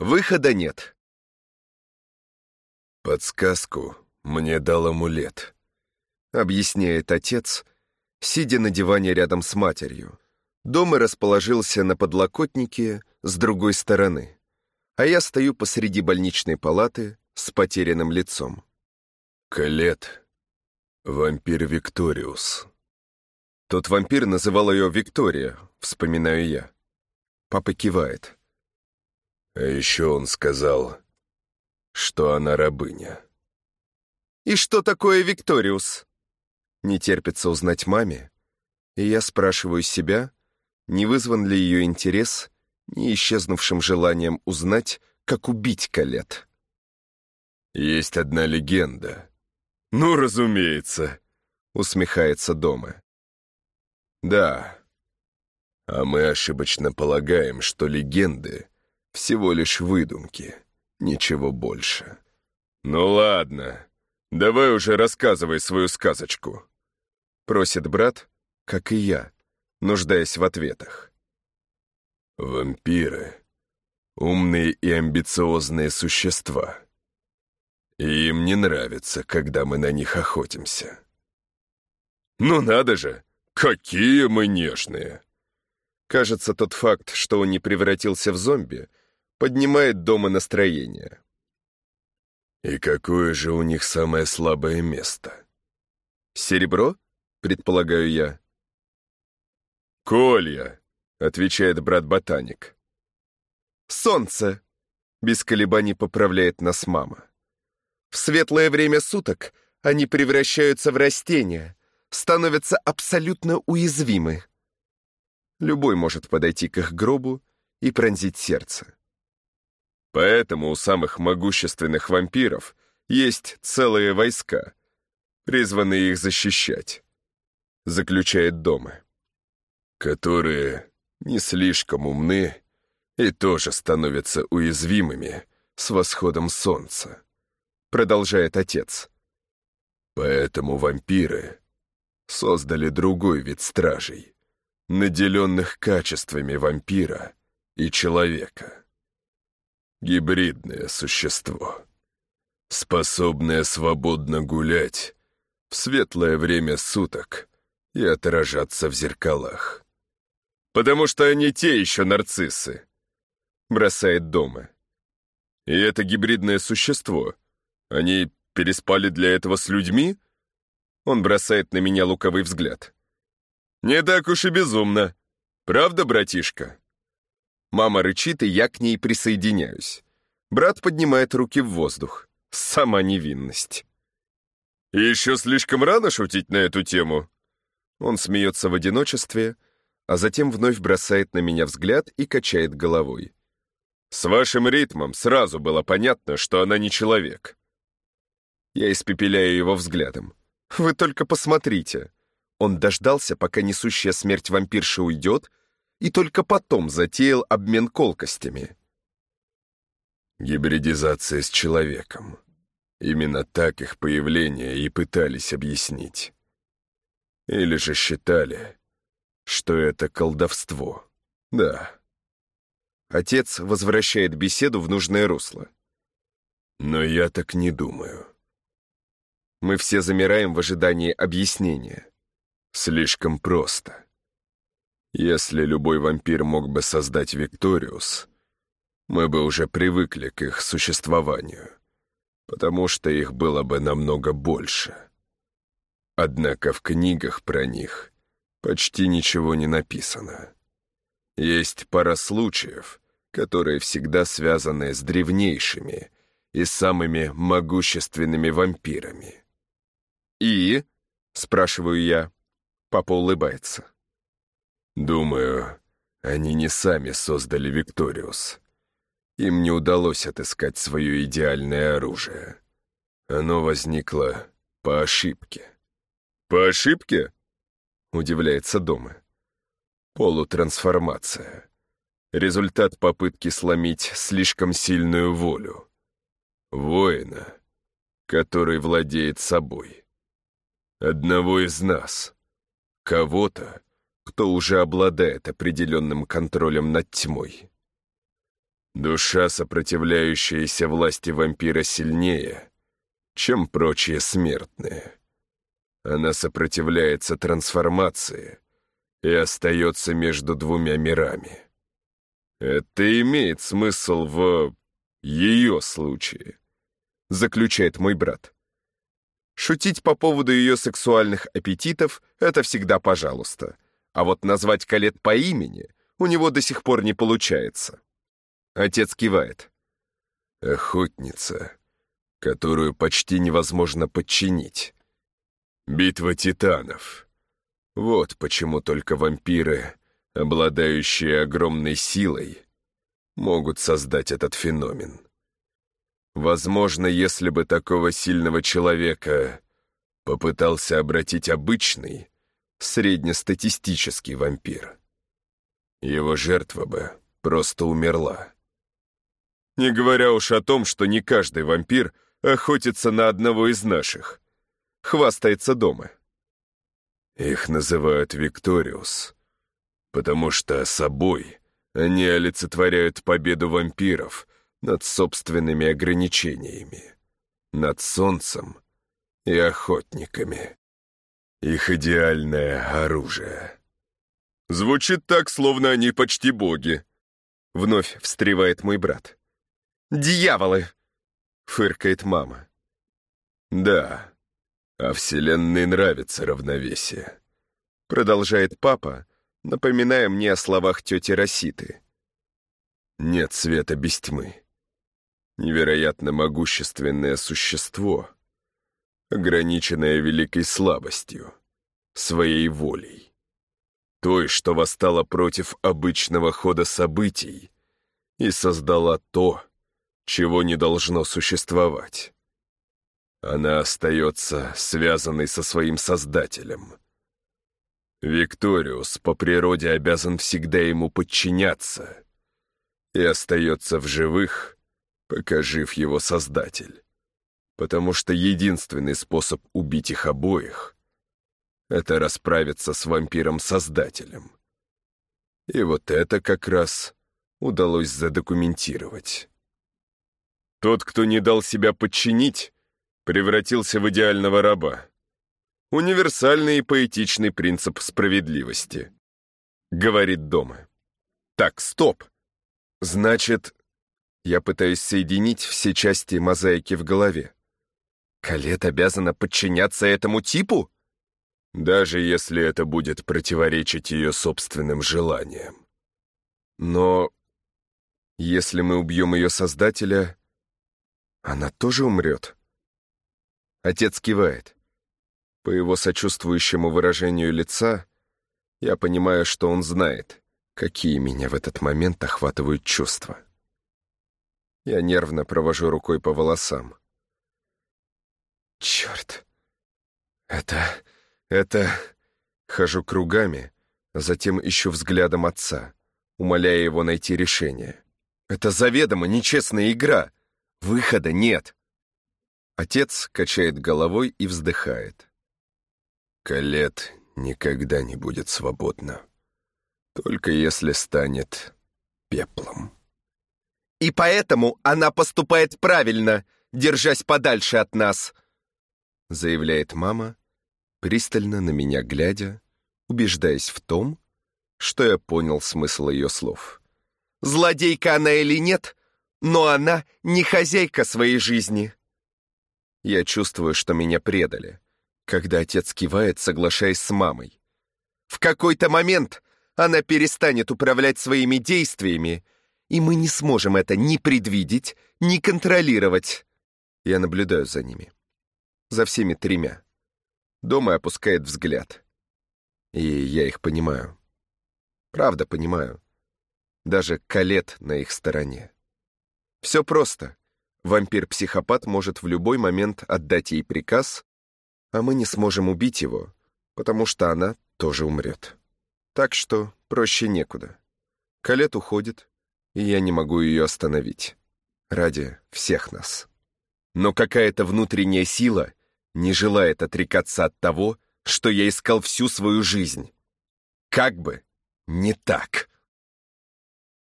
Выхода нет. «Подсказку мне дал амулет», — объясняет отец, сидя на диване рядом с матерью. Дома расположился на подлокотнике с другой стороны, а я стою посреди больничной палаты с потерянным лицом. «Калет, вампир Викториус». Тот вампир называл ее Виктория, вспоминаю я. Папа кивает. А еще он сказал, что она рабыня. «И что такое Викториус?» Не терпится узнать маме, и я спрашиваю себя, не вызван ли ее интерес не исчезнувшим желанием узнать, как убить Калет. «Есть одна легенда». «Ну, разумеется», — усмехается дома. Да. А мы ошибочно полагаем, что легенды — всего лишь выдумки, ничего больше. Ну ладно, давай уже рассказывай свою сказочку. Просит брат, как и я, нуждаясь в ответах. Вампиры — умные и амбициозные существа. И им не нравится, когда мы на них охотимся. Ну надо же! Какие мы нежные! Кажется, тот факт, что он не превратился в зомби, поднимает дома настроение. И какое же у них самое слабое место? Серебро, предполагаю я. Колья, отвечает брат-ботаник. Солнце, без колебаний поправляет нас мама. В светлое время суток они превращаются в растения, становятся абсолютно уязвимы. Любой может подойти к их гробу и пронзить сердце. Поэтому у самых могущественных вампиров есть целые войска, призванные их защищать, заключает Дома. Которые не слишком умны и тоже становятся уязвимыми с восходом солнца, продолжает отец. Поэтому вампиры создали другой вид стражей, наделенных качествами вампира и человека. Гибридное существо, способное свободно гулять в светлое время суток и отражаться в зеркалах. «Потому что они те еще нарциссы», — бросает дома. «И это гибридное существо. Они переспали для этого с людьми?» Он бросает на меня луковый взгляд. «Не так уж и безумно. Правда, братишка?» Мама рычит, и я к ней присоединяюсь. Брат поднимает руки в воздух. Сама невинность. еще слишком рано шутить на эту тему?» Он смеется в одиночестве, а затем вновь бросает на меня взгляд и качает головой. «С вашим ритмом сразу было понятно, что она не человек». Я испепеляю его взглядом. Вы только посмотрите. Он дождался, пока несущая смерть вампирша уйдет, и только потом затеял обмен колкостями. Гибридизация с человеком. Именно так их появление и пытались объяснить. Или же считали, что это колдовство. Да. Отец возвращает беседу в нужное русло. Но я так не думаю. Мы все замираем в ожидании объяснения. Слишком просто. Если любой вампир мог бы создать Викториус, мы бы уже привыкли к их существованию, потому что их было бы намного больше. Однако в книгах про них почти ничего не написано. Есть пара случаев, которые всегда связаны с древнейшими и самыми могущественными вампирами. «И?» — спрашиваю я. Папа улыбается. «Думаю, они не сами создали Викториус. Им не удалось отыскать свое идеальное оружие. Оно возникло по ошибке». «По ошибке?» — удивляется Дома. «Полутрансформация. Результат попытки сломить слишком сильную волю. Воина, который владеет собой. Одного из нас. Кого-то, кто уже обладает определенным контролем над тьмой. Душа, сопротивляющаяся власти вампира, сильнее, чем прочие смертные. Она сопротивляется трансформации и остается между двумя мирами. Это имеет смысл в ее случае, заключает мой брат. Шутить по поводу ее сексуальных аппетитов — это всегда пожалуйста. А вот назвать Калет по имени у него до сих пор не получается. Отец кивает. Охотница, которую почти невозможно подчинить. Битва титанов. Вот почему только вампиры, обладающие огромной силой, могут создать этот феномен. Возможно, если бы такого сильного человека попытался обратить обычный, среднестатистический вампир, его жертва бы просто умерла. Не говоря уж о том, что не каждый вампир охотится на одного из наших. Хвастается дома. Их называют Викториус, потому что собой они олицетворяют победу вампиров над собственными ограничениями, над солнцем и охотниками. Их идеальное оружие. Звучит так, словно они почти боги. Вновь встревает мой брат. «Дьяволы!» — фыркает мама. «Да, а Вселенной нравится равновесие», — продолжает папа, напоминая мне о словах тети Роситы. «Нет света без тьмы невероятно могущественное существо, ограниченное великой слабостью, своей волей. Той, что восстала против обычного хода событий и создала то, чего не должно существовать. Она остается связанной со своим Создателем. Викториус по природе обязан всегда ему подчиняться и остается в живых пока жив его создатель. Потому что единственный способ убить их обоих — это расправиться с вампиром-создателем. И вот это как раз удалось задокументировать. Тот, кто не дал себя подчинить, превратился в идеального раба. Универсальный и поэтичный принцип справедливости. Говорит дома. Так, стоп. Значит, я пытаюсь соединить все части мозаики в голове. Калет обязана подчиняться этому типу? Даже если это будет противоречить ее собственным желаниям. Но если мы убьем ее создателя, она тоже умрет. Отец кивает. По его сочувствующему выражению лица я понимаю, что он знает, какие меня в этот момент охватывают чувства. Я нервно провожу рукой по волосам. Черт. Это... это... Хожу кругами, а затем ищу взглядом отца, умоляя его найти решение. Это заведомо нечестная игра. Выхода нет. Отец качает головой и вздыхает. Калет никогда не будет свободна. Только если станет пеплом. И поэтому она поступает правильно, держась подальше от нас», заявляет мама, пристально на меня глядя, убеждаясь в том, что я понял смысл ее слов. «Злодейка она или нет, но она не хозяйка своей жизни». Я чувствую, что меня предали, когда отец кивает, соглашаясь с мамой. В какой-то момент она перестанет управлять своими действиями и мы не сможем это ни предвидеть, ни контролировать. Я наблюдаю за ними. За всеми тремя. Дома опускает взгляд. И я их понимаю. Правда понимаю. Даже Калет на их стороне. Все просто. Вампир-психопат может в любой момент отдать ей приказ, а мы не сможем убить его, потому что она тоже умрет. Так что проще некуда. Калет уходит, и я не могу ее остановить. Ради всех нас. Но какая-то внутренняя сила не желает отрекаться от того, что я искал всю свою жизнь. Как бы не так.